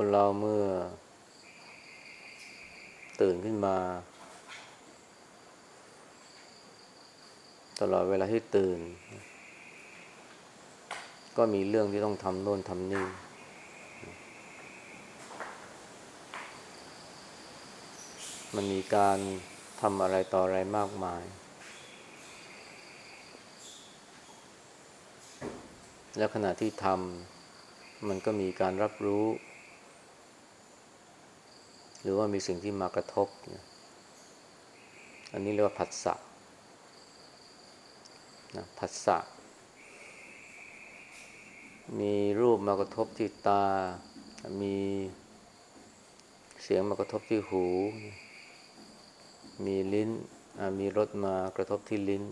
คนเราเมื่อ ตื่นขึ้นมา ตลอดเวลาที่ตื่น ก็มีเรื่องที่ต้องทำโน่นทำนี่มันมีการทำอะไรต่ออะไรมากมาย และขณะที่ทำมันก็มีการรับรู้ หรือว่ามีสิ่งที่มากระทบนี่ยอันนี้เรียกว่าผัสสะนะผัสสะ มีรูปมากระทบที่ตา มีเสียงมากระทบที่หู มีลิ้น มีรสมากระทบที่ลิ้น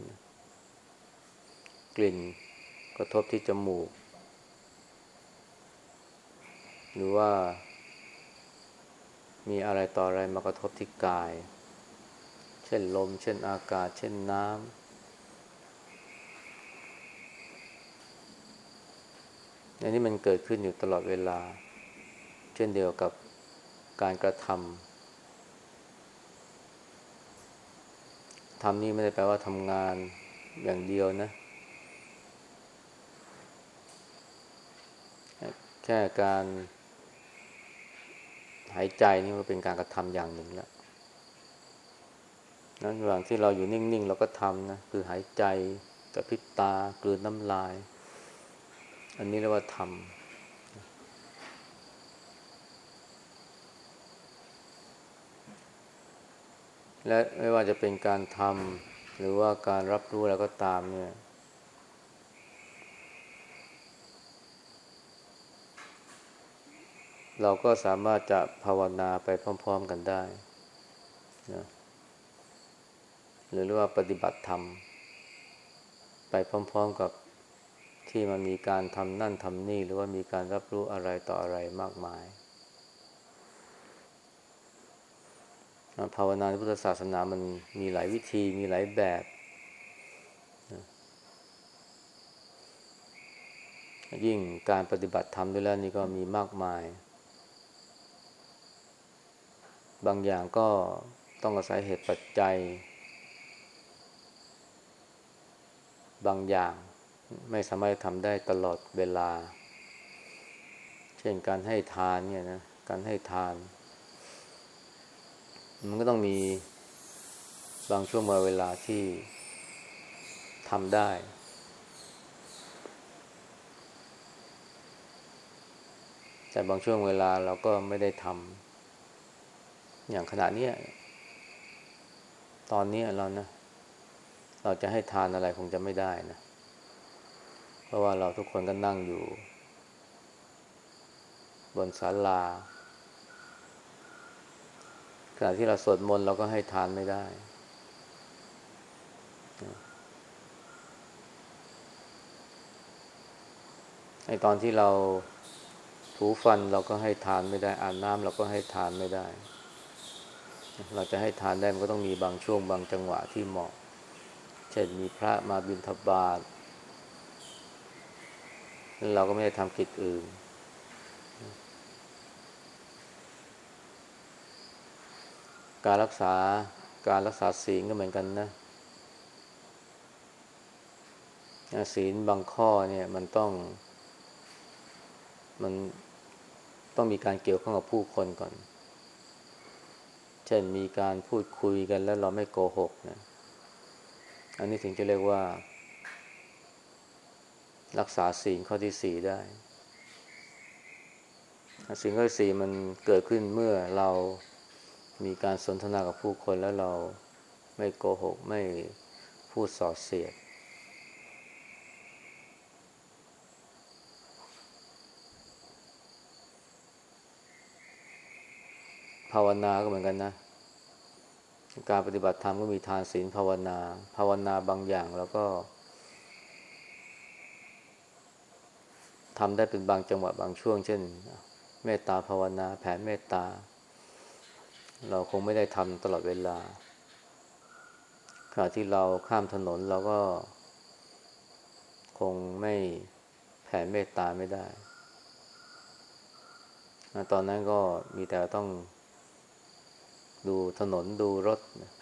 กลิ่นกระทบที่จมูก หรือว่า มีอะไรต่ออะไรมากระทบที่กาย เช่นลม เช่นอากาศ เช่นน้ำอันนี้มันเกิดขึ้นอยู่ตลอดเวลา เช่นเดียวกับการกระทำทำนี่ไม่ได้แปลว่าทำงานอย่างเดียวนะแค่การ หายใจนี่มันเป็นการกระทำอย่างหนึ่งแล้วนั้นระหว่างที่เราอยู่นิ่งๆเราก็ทำนะคือหายใจกระพริบตากลืนน้ำลาย อันนี้เรียกว่าทำและไม่ว่าจะเป็นการทำหรือว่าการรับรู้อะไรก็ตามเนี่ย เราก็สามารถจะภาวนาไปพร้อม ๆกันได้นะหรือเรียกว่าปฏิบัติธรรม ไปพร้อม ๆกับที่มันมีการทำนั่นทำนี่ หรือว่ามีการรับรู้อะไรต่ออะไรมากมาย ภาวนาในพุทธศาสนามันมีหลายวิธีมีหลายแบบยิ่งการปฏิบัติธรรมด้วยแล้วนี่ก็มีมากมาย บางอย่างก็ต้องอาศัยเหตุปัจจัย บางอย่างไม่สามารถทำได้ตลอดเวลา เช่นการให้ทานเนี่ยนะ การให้ทาน มันก็ต้องมีบางช่วงเวลาที่ทำได้ แต่บางช่วงเวลาเราก็ไม่ได้ทำ อย่างขณะนี้ตอนนี้เรานะ เราจะให้ทานอะไรคงจะไม่ได้นะ เพราะว่าเราทุกคนก็นั่งอยู่ บนศาลาขณะที่เราสวดมนต์เราก็ให้ทานไม่ได้ ไอตอนที่เราถูฟันเราก็ให้ทานไม่ได้อาบน้ำเราก็ให้ทานไม่ได้ เราจะให้ทานได้มันก็ต้องมีบางช่วงบางจังหวะที่เหมาะ เช่นมีพระมาบิณฑบาตเราก็ไม่ได้ทำกิจอื่น การรักษาการรักษาศีลก็เหมือนกันนะศีลบางข้อเนี่ยมันต้อง มันต้องมีการเกี่ยวข้องกับผู้คนก่อน เช่นมีการพูดคุยกันแล้วเราไม่โกหกนะอันนี้ถึงจะเรียกว่า รักษาศีลข้อที่สี่ได้ศีลข้อที่สี่มันเกิดขึ้นเมื่อเรามีการสนทนากับผู้คนแล้วเราไม่โกหก ไม่พูดส่อเสียดาวนาก็เหมือนกันนะ การปฏิบัติธรรมก็มีทานศีลภาวนา ภาวนาบางอย่างแล้วก็ทำได้เป็นบางจังหวะบางช่วง เช่น เมตตาภาวนา แผ่เมตตา เราคงไม่ได้ทำตลอดเวลาขณะที่เราข้ามถนนเราก็ คงไม่แผ่เมตตาไม่ได้ ตอนนั้นก็มีแต่ต้อง ดูถนนดูรถนะ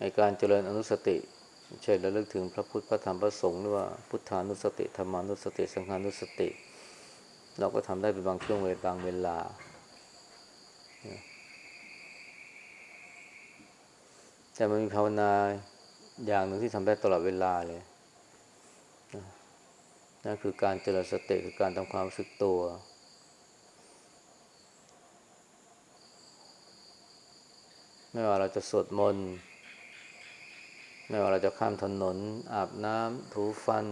ในการเจริญอนุสติเช่นระลึกถึงพระพุทธพระธรรมพระสงฆ์หรือว่าพุทธานุสติธรรมานุสติ สังฆานุสติ เราก็ทำได้เป็นบางช่วงเวลาบางเวลา แต่มันมีภาวนาอย่างหนึ่งที่ทำได้ตลอดเวลาเลย นั่นคือการเจริญสติคือการทำความรู้สึกตัว ไม่ว่าเราจะสวดมนต์ไม่ว่าเราจะข้ามถนน อาบน้ำถูฟัน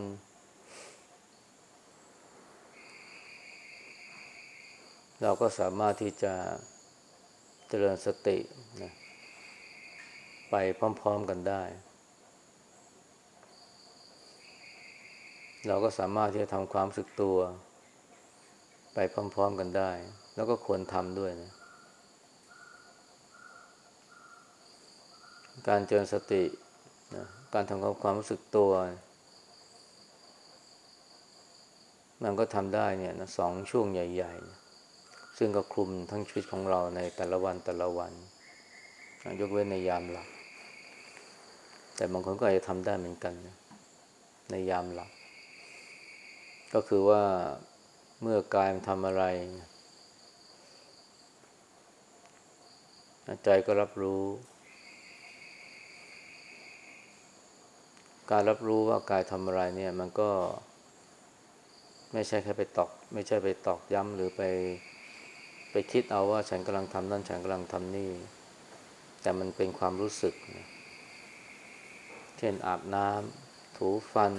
เราก็สามารถที่จะเจริญสตินะไปพร้อม ๆกันได้ เราก็สามารถที่จะทำความสึกตัว ไปพร้อม ๆกันได้ แล้วก็ควรทำด้วยนะ การเจริญสตินะการทำความความรู้สึกตัว มันก็ทำได้เนี่ยนะสองช่วงใหญ่ ๆ ซึ่งก็คลุมทั้งชีวิตของเราในแต่ละวันแต่ละวัน ยกเว้นในยามหลับ แต่บางคนก็อาจจะทำได้เหมือนกันนะในยามหลับ ก็คือว่าเมื่อกายมันทำอะไร ใจก็รับรู้ การรับรู้ว่ากายทำอะไรเนี่ย มันก็ ไม่ใช่แค่ไปตอก ไม่ใช่ไปตอกย้ำหรือไป ไปคิดเอาว่าฉันกำลังทำนั่นฉันกำลังทำนี่ แต่มันเป็นความรู้สึก เช่นอาบน้ำถูฟัน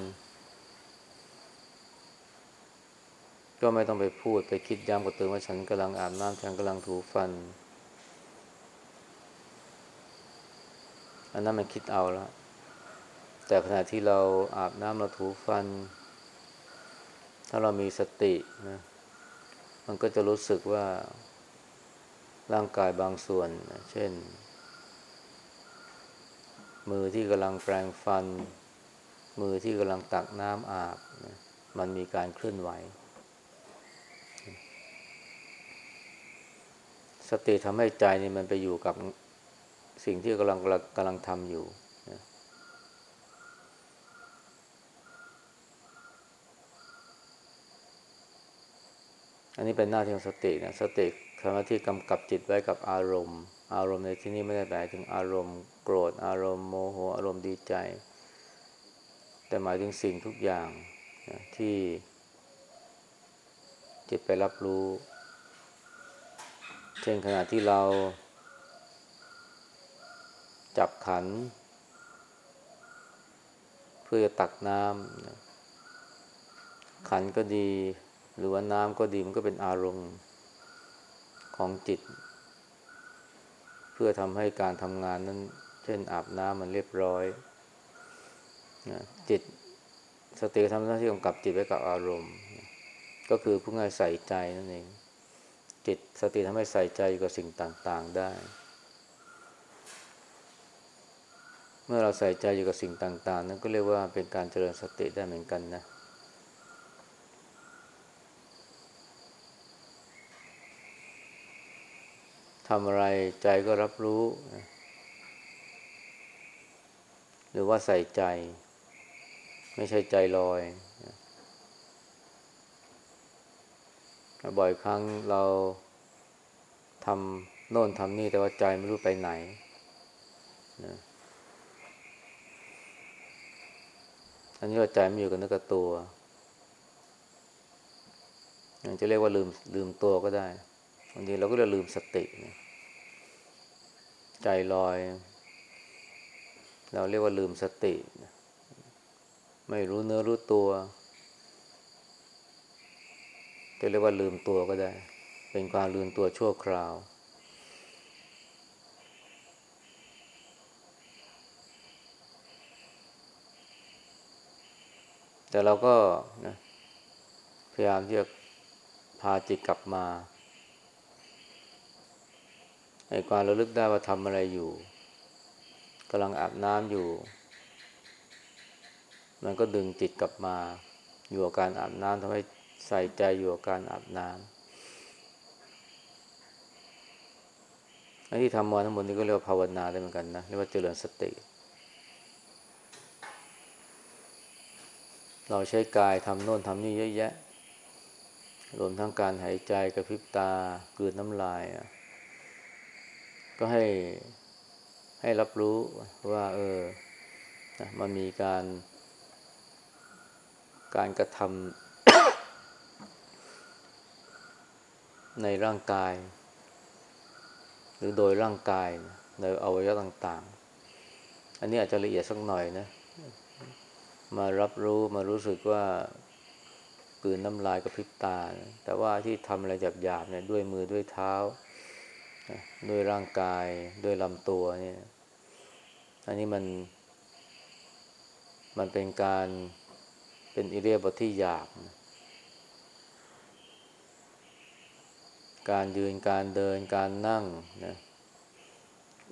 ก็ไม่ต้องไปพูดไปคิดย้ำกับตัวว่าฉันกำลังอาบน้ำฉันกำลังถูฟัน อันนั้นมันคิดเอาแล้วแต่ขณะที่เราอาบน้ำเราถูฟัน ถ้าเรามีสตินะมันก็จะรู้สึกว่าร่างกายบางส่วนนะเช่น มือที่กำลังแปรงฟัน มือที่กำลังตักน้ำอาบนะมันมีการเคลื่อนไหว ติทำให้ใจนี่มันไปอยู่กับสิ่งที่กำลังกำลังทำอยู่อันนี้เป็นหน้าที่ของสตินะสติทำหน้าที่กำกับจิตไว้กับอารมณ์ อารมณ์ในที่นี้ไม่ได้หมายถึงอารมณ์ โกรธอารมณ์โมโหอารมณ์ดีใจ แต่หมายถึงสิ่งทุกอย่างนะที่จิตไปรับรู้ ช่นขณะที่เราจับขัน เพื่อตักน้ำขันก็ดี หรือว่าน้ำก็ดีมันก็เป็นอารมณ์ของจิต เพื่อทำให้การทำงานนั้น เช่นอาบน้ำมันเรียบร้อยจิตสติทำหน้าที่กำกับจิตไว้กับอารมณ์ ก็คือผู้ง่ายใส่ใจนั่นเอง จิตสติทำให้ใส่ใจกับสิ่งต่าง ๆ ได้ เมื่อเราใส่ใจอยู่กับสิ่งต่าง ๆ นั้นก็เรียกว่าเป็นการเจริญสติได้เหมือนกันนะ ทำอะไรใจก็รับรู้ หรือว่าใส่ใจ ไม่ใช่ใจลอย บ่อยครั้งเราทำโน่นทำนี่แต่ว่าใจไม่รู้ไปไหนนะอันนี้ว่าใจไม่อยู่กับเนึกกับตัวยังจะเรียกว่าลืมลืมตัวก็ได้บางทีเราก็จะลืมสติใจลอย เราเรียกว่าลืมสติ ไม่รู้เนื้อรู้ตัว จะเรียกว่าลืมตัวก็ได้ เป็นความลืมตัวชั่วคราว แต่เราก็นะพยายามที่จะพาจิตกลับมาในความระลึกได้ว่าทำอะไรอยู่กำลังอาบน้ำอยู่ มันก็ดึงจิตกลับมา อยู่กับการอาบน้ำทำให้ ใส่ใจอยู่กับการอาบน้ำอันที่ทำมาทั้งหมดนี้ก็เรียกว่าภาวนาได้เหมือนกันนะเรียกว่าเจริญสติ เราใช้กายทำโน่นทำนี่เยอะแยะ รวมทั้งการหายใจกระพริบตา กลืนน้ำลาย ก็ให้ให้รับรู้ว่า เออ มันมีการการกระทำ ในร่างกาย หรือโดยร่างกายในอวัยวะต่าง ๆ อันนี้อาจจะละเอียดสักหน่อยนะ มารับรู้มารู้สึกว่ากืนน้ำลายกับพริบตา แต่ว่าที่ทำอะไรหยาบๆเนี่ยด้วยมือด้วยเท้า ด้วยร่างกายด้วยลำตัวเนี่ยอันนี้มัน มันเป็นการเป็นอิเลียบทที่หยาบ การยืนการเดินการนั่งนะ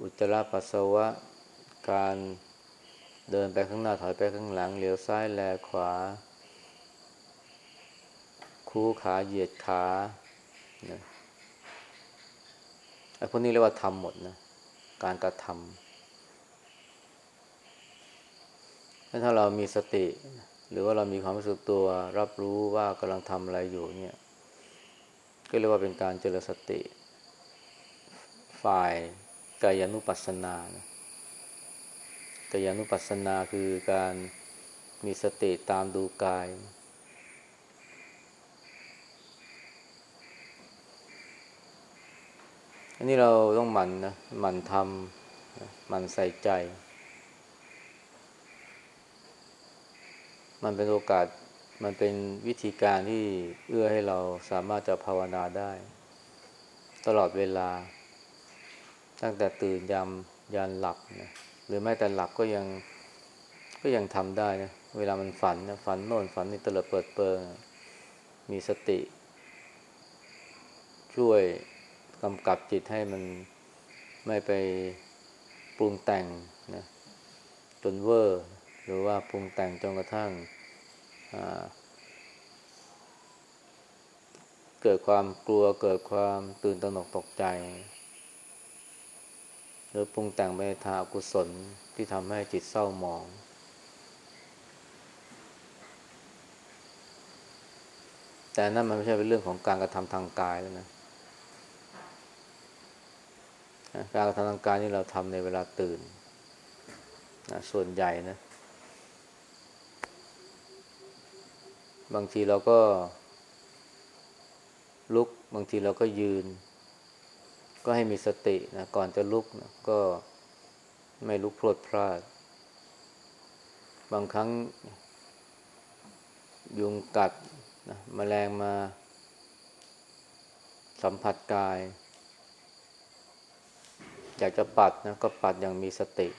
อุจจาระปัสสาวะ การเดินไปข้างหน้าถอยไปข้างหลังเหลียวซ้ายแลขวา คู่ขาเหยียดขานะไอ้พวกนี้เรียกว่าทำหมดนะการกระทำถ้าเรามีสติ หรือว่าเรามีความรู้สึกตัว รับรู้ว่ากำลังทำอะไรอยู่เนี่ย ก็เรียกว่าเป็นการเจริญสติ ฝ่ายกายานุปัสสนานะกายานุปัสสนาคือการมีสติตามดูกาย อันนี้เราต้องหมั่นนะหมั่นทำหมั่นใส่ใจ มันเป็นโอกาส มันเป็นวิธีการที่เอื้อให้เราสามารถจะภาวนาได้ ตลอดเวลา ตั้งแต่ตื่นยามยันหลับนะหรือแม้แต่หลับก็ยังก็ยังทำได้นะเวลามันฝันนะฝันโน่นฝันนี่ตลอดเปิดเปิงมีสติ ช่วยกำกับจิตให้มันไม่ไปปรุงแต่งนะจนเวอร์ หรือว่าปรุงแต่งจนกระทั่ง เกิดความกลัวเกิดความตื่นตระหนกตกใจ หรือปรุงแต่งไปทางกุศลที่ทำให้จิตเศร้าหมอง แต่นั่นมันไม่ใช่เป็นเรื่องของการกระทำทางกายแล้วนะการกระทำทางกายนี่เราทำในเวลาตื่นนะส่วนใหญ่นะ บางทีเราก็ ลุก บางทีเราก็ยืน ก็ให้มีสตินะก่อนจะลุกนะก็ไม่ลุกพลดพลาด บางครั้ง ยุงกัดนะมแมลงมา สัมผัสกาย อยากจะปัดนะก็ปัดอย่างมีสติ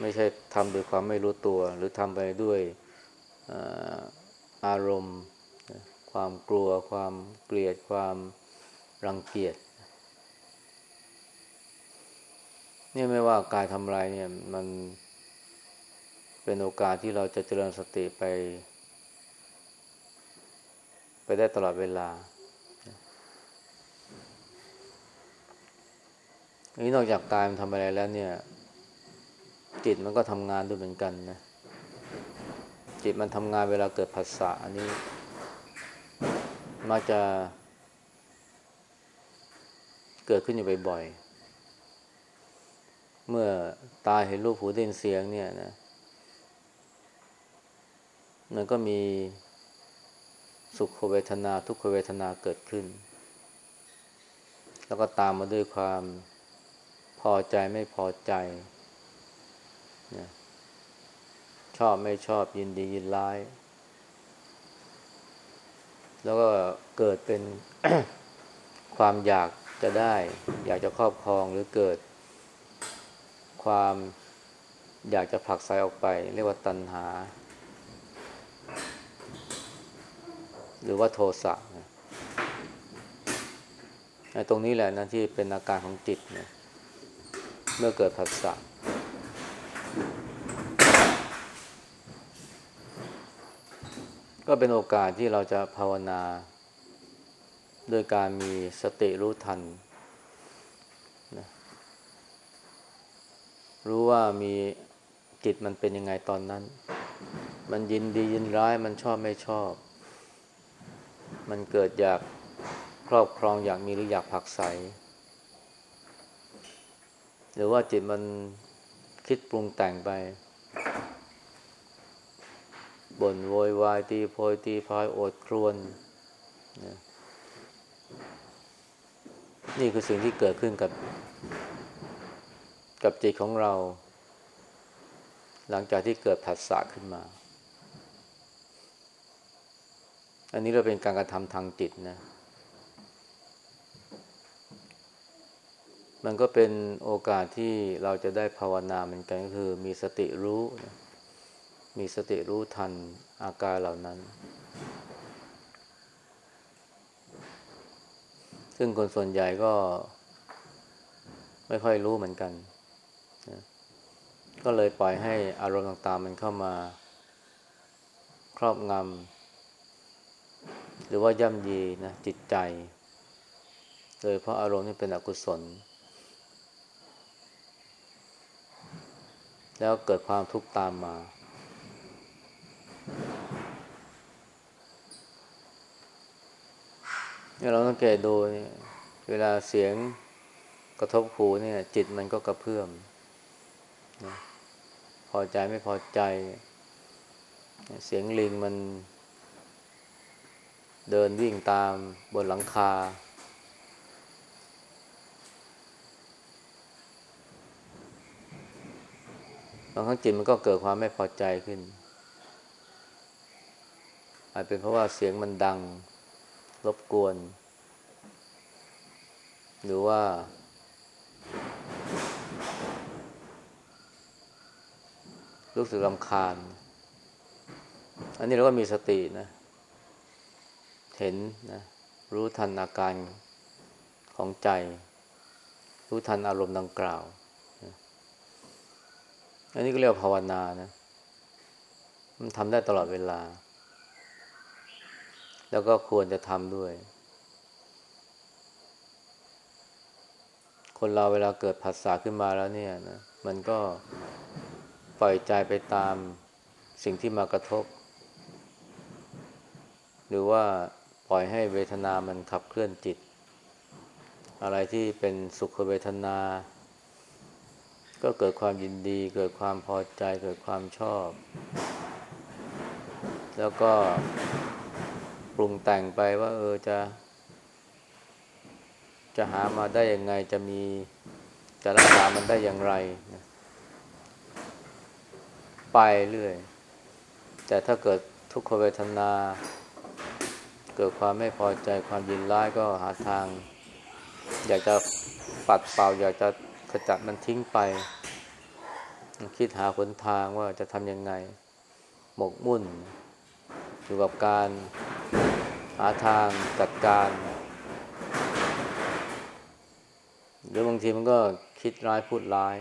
ไม่ใช่ทำโดยความไม่รู้ตัว หรือทำไปด้วย อารมณ์ ความกลัว ความเกลียด ความรังเกียจเนี่ยไม่ว่ากายทำลายเนี่ยมันเป็นโอกาสที่เราจะเจริญสติไป ไปได้ตลอดเวลาอันนี้นอกจากกายมันทำอะไรแล้วเนี่ย จิตมันก็ทำงานด้วยเหมือนกันนะ จิตมันทำงานเวลาเกิดภาษาอันนี้มักจะเกิดขึ้นอยู่บ่อยๆ เมื่อตาเห็นรูปหูได้ยินเสียงเนี่ยนะ มันก็มีสุขเวทนาทุกขเวทนาเกิดขึ้น แล้วก็ตามมาด้วยความพอใจไม่พอใจนะ ชอบไม่ชอบยินดียินร้าย แล้วก็เกิดเป็นความอยากจะได้ อยากจะครอบครองหรือเกิด ความอยากจะผลักไสออกไป เรียกว่าตัณหา หรือว่าโทสะตรงนี้แหละนะที่เป็นอาการของจิตเเมื่อเกิดผัสสะ ก็เป็นโอกาสที่เราจะภาวนาโดยการมีสติรู้ทันนะรู้ว่ามีจิตมันเป็นยังไงตอนนั้น มันยินดียินร้ายมันชอบไม่ชอบ มันเกิดอยากครอบครองอยากมีหรืออยากผักใส หรือว่าจิตมันคิดปรุงแต่งไป บ่นโวยวายตีโพยตีพายโอดครวนนะนี่คือสิ่งที่เกิดขึ้นกับ กับจิตของเรา หลังจากที่เกิดผัสสะขึ้นมา อันนี้เราเป็นการกระทำทางจิตนะ มันก็เป็นโอกาสที่เราจะได้ภาวนาเหมือนกันก็คือมีสติรู้นะ มีสติรู้ทันอาการเหล่านั้น ซึ่งคนส่วนใหญ่ก็ไม่ค่อยรู้เหมือนกันนะก็เลยปล่อยให้อารมณ์ต่างๆ มันเข้ามา ครอบงำหรือว่าย่ำยีนะจิตใจ โดยเพราะอารมณ์ที่เป็นอกุศล แล้วเกิดความทุกข์ตามมา เนี่ยเราต้องเกตดูเนี่ยเวลาเสียงกระทบหูเนี่ย จิตมันก็กระเพื่อมนะพอใจไม่พอใจ เสียงลิงมัน เดินวิ่งตามบนหลังคา บางครั้งจิตมันก็เกิดความไม่พอใจขึ้น อาจเป็นเพราะว่าเสียงมันดังรบกวน หรือว่า รู้สึกรำคาญ อันนี้เราก็มีสตินะ เห็นนะ รู้ทันอาการของใจ รู้ทันอารมณ์ดังกล่าว อันนี้ก็เรียกว่าภาวนานะ มันทำได้ตลอดเวลา แล้วก็ควรจะทำด้วย คนเราเวลาเกิดผัสสะขึ้นมาแล้วเนี่ยนะ มันก็ปล่อยใจไปตามสิ่งที่มากระทบ หรือว่าปล่อยให้เวทนามันขับเคลื่อนจิต อะไรที่เป็นสุขเวทนา ก็เกิดความยินดี เกิดความพอใจ เกิดความชอบ แล้วก็ ปรุงแต่งไปว่า เออจะ จะหามาได้ยังไงจะมีจะรักษามันได้อย่างไรนะไปเรื่อย แต่ถ้าเกิดทุกขเวทนา เกิดความไม่พอใจความยินร้ายก็หาทาง อยากจะปัดเป่า อยากจะขจัดมันทิ้งไป คิดหาหนทางว่าจะทำยังไง หมกมุ่น อยู่กับการ หาทางจัดการ หรือบางทีมันก็คิดร้ายพูดร้าย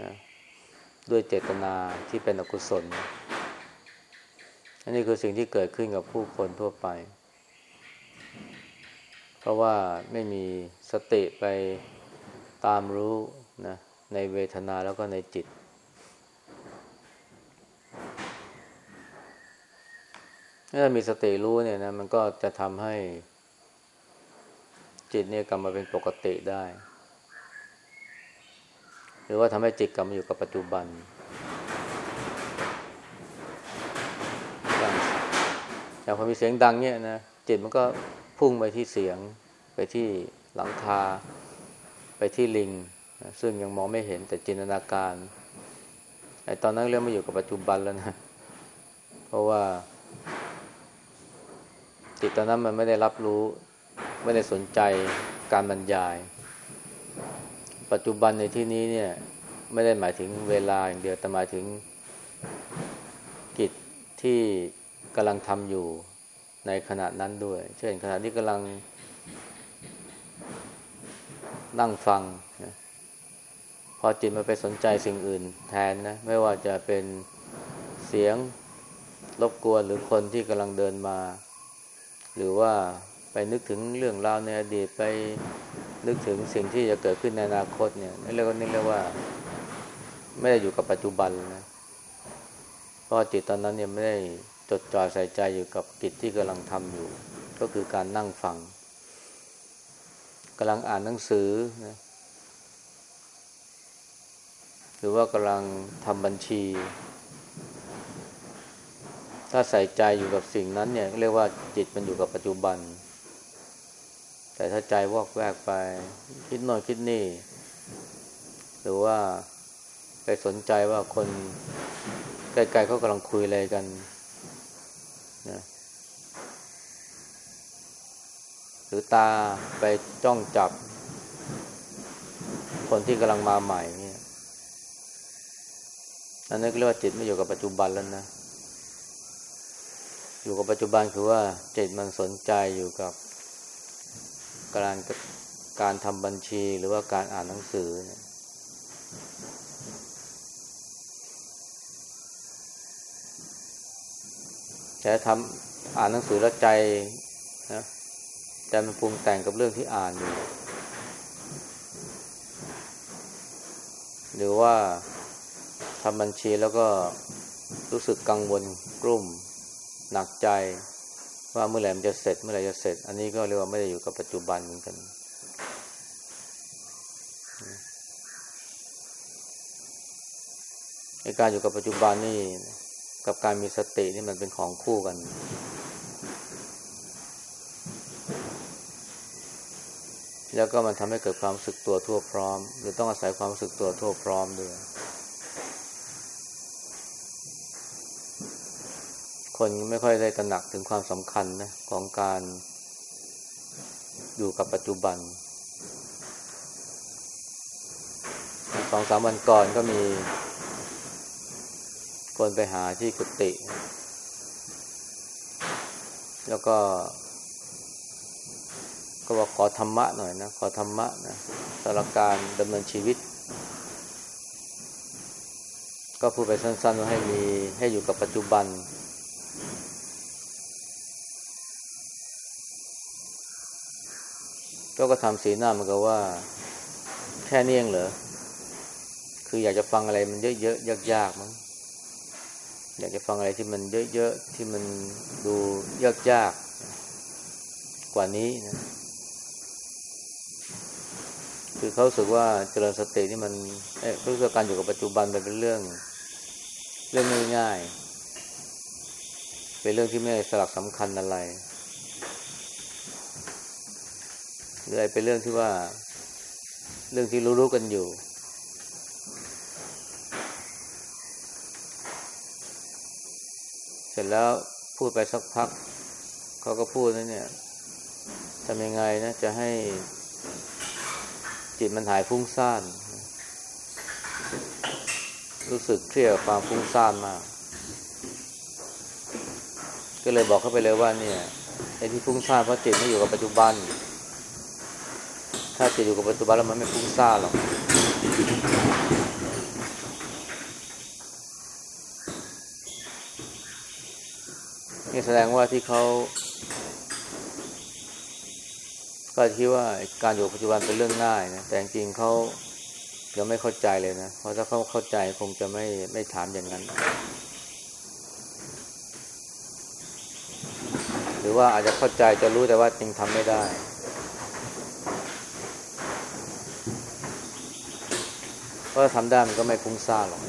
นะด้วยเจตนาที่เป็นอกุศล อันนี้คือสิ่งที่เกิดขึ้นกับผู้คนทั่วไป เพราะว่าไม่มีสติไปตามรู้นะในเวทนาแล้วก็ในจิต ถ้ามีสติรู้เนี่ยนะมันก็จะทำให้จิตเนี่ยกลับมาเป็นปกติได้ หรือว่าทำให้จิตกลับมาอยู่กับปัจจุบันอย่างพอมีเสียงดังเนี่ยนะจิตมันก็พุ่งไปที่เสียง ไปที่หลังคา ไปที่ลิงนะซึ่งยังมองไม่เห็นแต่จินตนาการไอ้ตอนนั้นเรื่องไม่อยู่กับปัจจุบันแล้วนะ เพราะว่า จิตตอนนั้นมันไม่ได้รับรู้ ไม่ได้สนใจการบรรยาย ปัจจุบันในที่นี้เนี่ยไม่ได้หมายถึงเวลาอย่างเดียว แต่หมายถึงกิจที่กำลังทำอยู่ในขณะนั้นด้วย เช่นขณะที่กำลังนั่งฟังนะพอจิตมาไปสนใจสิ่งอื่นแทนนะ ไม่ว่าจะเป็นเสียงรบกวนหรือคนที่กำลังเดินมา หรือว่าไปนึกถึงเรื่องราวในอดีตไปนึกถึงสิ่งที่จะเกิดขึ้นในอนาคตเนี่ยนี่เรียกว่านี่เรียกว่า ไม่ได้อยู่กับปัจจุบันนะเพราะจิตตอนนั้นเนี่ยไม่ได้จดจ่อใส่ใจอยู่กับกิจที่กำลังทำอยู่ ก็คือการนั่งฟังกำลังอ่านหนังสือนะหรือว่ากำลังทำบัญชี ถ้าใส่ใจอยู่กับสิ่งนั้นเนี่ยเรียกว่าจิตมันอยู่กับปัจจุบัน แต่ถ้าใจวอกแวกไป คิดโน่นคิดนี่ หรือว่าไปสนใจว่าคนไกล้ๆเขากำลังคุยอะไรกันนะหรือตาไปจ้องจับ คนที่กำลังมาใหม่เนี่ยอันนั้นเรียกว่าจิตไม่อยู่กับปัจจุบันแล้วนะ อยู่กับปัจจุบันคือว่าจิตมันสนใจอยู่กับการการทำบัญชีหรือว่าการอ่านหนังสือเนี่ยแต่ทำอ่านหนังสือแล้วใจนะใจมันปรุงแต่งกับเรื่องที่อ่านอยู่ หรือว่าทำบัญชีแล้วก็รู้สึกกังวลกลุ่ม หนักใจว่าเมื่อไหร่มันจะเสร็จเมื่อไหร่จะเสร็จ อันนี้ก็เรียกว่าไม่ได้อยู่กับปัจจุบันเหมือนกัน การอยู่กับปัจจุบันนี่กับการมีสตินี่มันเป็นของคู่กัน แล้วก็มันทำให้เกิดความสึกตัวทั่วพร้อม หรือต้องอาศัยความสึกตัวทั่วพร้อมด้วย คนไม่ค่อยได้ตระหนักถึงความสำคัญนะของการอยู่กับปัจจุบันสองสามวันก่อนก็มี คนไปหาที่กุฏิแล้วก็ ก็บอกขอธรรมะหน่อยนะ ขอธรรมะนะสำหรับการดำเนินชีวิต ก็พูดไปสั้นๆว่าให้มีให้อยู่กับปัจจุบัน ก็ก็ทำสีหน้ามันก็ว่า แค่นี้เองเหรอ คืออยากจะฟังอะไรมันเยอะๆยากๆมั้งอยากจะฟังอะไรที่มันเยอะๆที่มันดูยากๆกว่านี้นะคือเขาสึกว่าเจริญสตินี่มันเอ๊ะรู้สึกการอยู่กับปัจจุบันเป็นเรื่อง เรื่องง่ายๆเป็นเรื่องที่ไม่สลักสำคัญอะไร หรืออะไรเป็นเรื่องที่ว่า เรื่องที่รู้ๆกันอยู่ เสร็จแล้วพูดไปสักพัก เขาก็พูดนะเนี่ยทำยังไงนะ จะให้จิตมันหายฟุ้งซ่าน รู้สึกเครียดความฟุ้งซ่านมาก ก็เลยบอกเขาไปเลยว่าเนี่ยไอ้ที่ฟุ้งซ่านเพราะจิตไม่อยู่กับปัจจุบัน ถ้าจิตอยู่กับปัจจุบันแล้วมันไม่ฟุ้งซ่านหรอกนี่แสดงว่าที่เขาก็คิดว่าการอยู่ปัจจุบันเป็นเรื่องง่ายนะแต่จริงเขายังไม่เข้าใจเลยนะเพราะถ้าเขาเข้าใจคงจะไม่ไม่ถามอย่างนั้น หรือว่าอาจจะเข้าใจจะรู้แต่ว่าจริงทำไม่ได้ เพ ราะทำได้มันก็ไม่ฟุ้งซ่านหรอก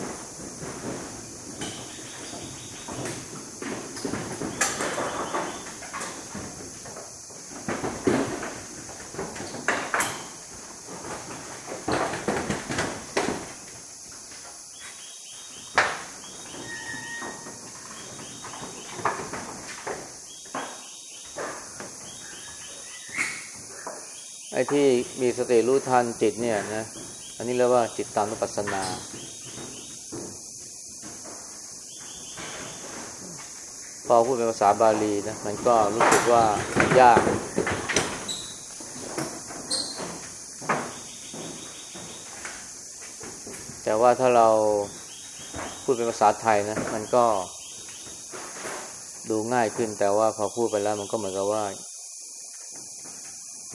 ไอ้ที่มีสติรู้ทันจิตเนี่ยนะ อันนี้เรียกว่าจิตตานุปัสสนา พอพูดเป็นภาษาบาลีนะ มันก็รู้สึกว่ายาก แต่ว่าถ้าเราพูดเป็นภาษาไทยนะ มันก็ดูง่ายขึ้น แต่ว่าพอพูดไปแล้วมันก็เหมือนกับว่า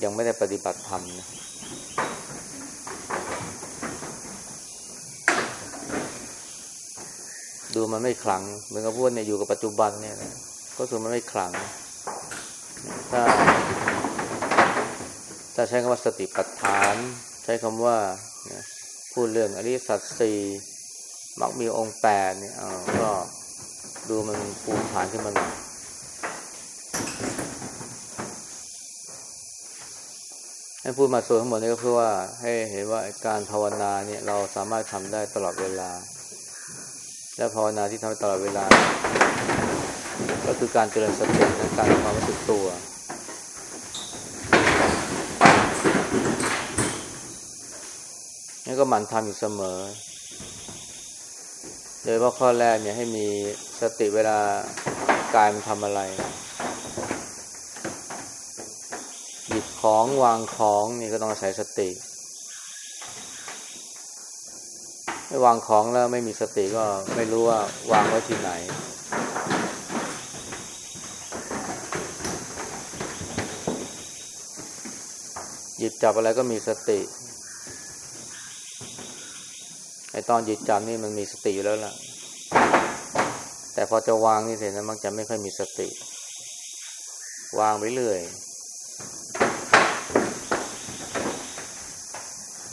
ยังไม่ได้ปฏิบัติธรรมนะ ดูมันไม่ขลัง เหมือนกับพูดเนี่ยอยู่กับปัจจุบันเนี่ยนะก็คือมันไม่ขลัง ถ้าถ้าใช้คำว่าสติปัฏฐาน ใช้คำว่าพูดเรื่องอริยสัจสี่มักมีองค์แปดเนี่ยก็ดูมันภูมฐานขึ้นมาหน่อยให้พูดมาส่วนทั้งหมดนี้ก็เพื่อว่าให้เห็นว่าการภาวนาเนี่ยเราสามารถทำได้ตลอดเวลา และภาวนาที่ทำตลอดเวลา ก็คือการเจริญสติและการมีความรู้สึกตัว นี่ก็หมั่นทำอยู่เสมอ โดยเฉพาข้อแรกเนี่ยให้มีสติเวลากายมันทำอะไร หยิบของวางของนี่ก็ต้องอาศัยสติ ไม่วางของแล้วไม่มีสติก็ไม่รู้ว่าวางไว้ที่ไหน หยิบจับอะไรก็มีสติไอตอนหยิบจับนี่มันมีสติอยู่แล้วล่ะ แต่พอจะวางนี่เสร็จนะมักจะไม่ค่อยมีสติ วางไปเรื่อย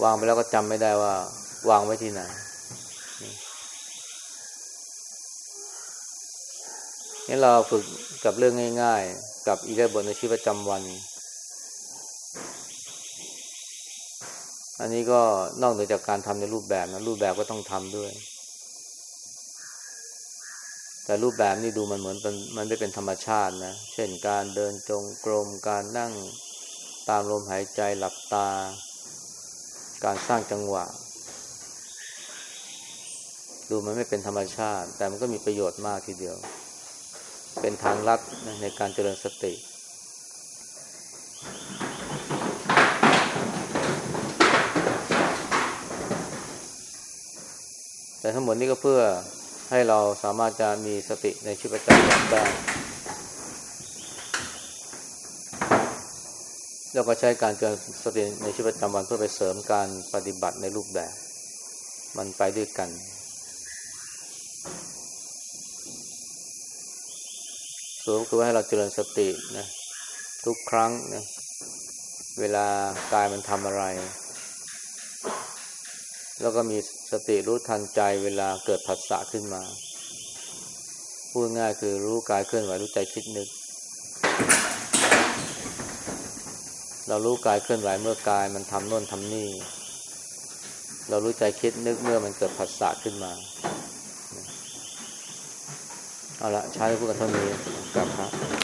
วางไปแล้วก็จำไม่ได้ว่า วางไว้ที่ไหนนี่เราฝึกกับเรื่องง่ายๆ กับอีเรื่องบทในชีวิตประจำวัน อันนี้ก็นอกเหนือจากการทำในรูปแบบนะรูปแบบก็ต้องทำด้วย แต่รูปแบบนี่ดูมันเหมือนเป็นมันไม่เป็นธรรมชาตินะ เช่นการเดินจงกรม การนั่งตามลมหายใจหลับตา การสร้างจังหวะ ดูมันไม่เป็นธรรมชาติ แต่มันก็มีประโยชน์มากทีเดียว เป็นทางลัดในการเจริญสติแต่ทั้งหมดนี้ก็เพื่อให้เราสามารถจะมีสติในชีวิตประจำวันได้แล้วก็ใช้การเจริญสติในชีวิตประจำวันเพื่อไปเสริมการปฏิบัติในรูปแบบ มันไปด้วยกัน สรุปคือว่าให้เราเจริญสตินะทุกครั้งนะเวลากายมันทำอะไร แล้วก็มีสติรู้ทันใจเวลาเกิดผัสสะขึ้นมา พูดง่ายคือรู้กายเคลื่อนไหวรู้ใจคิดนึก เรารู้กายเคลื่อนไหวเมื่อกายมันทำโน่นทำนี่ เรารู้ใจคิดนึกเมื่อมันเกิดผัสสะขึ้นมา เอาละใช้พูดกันเท่านี้กลับครับ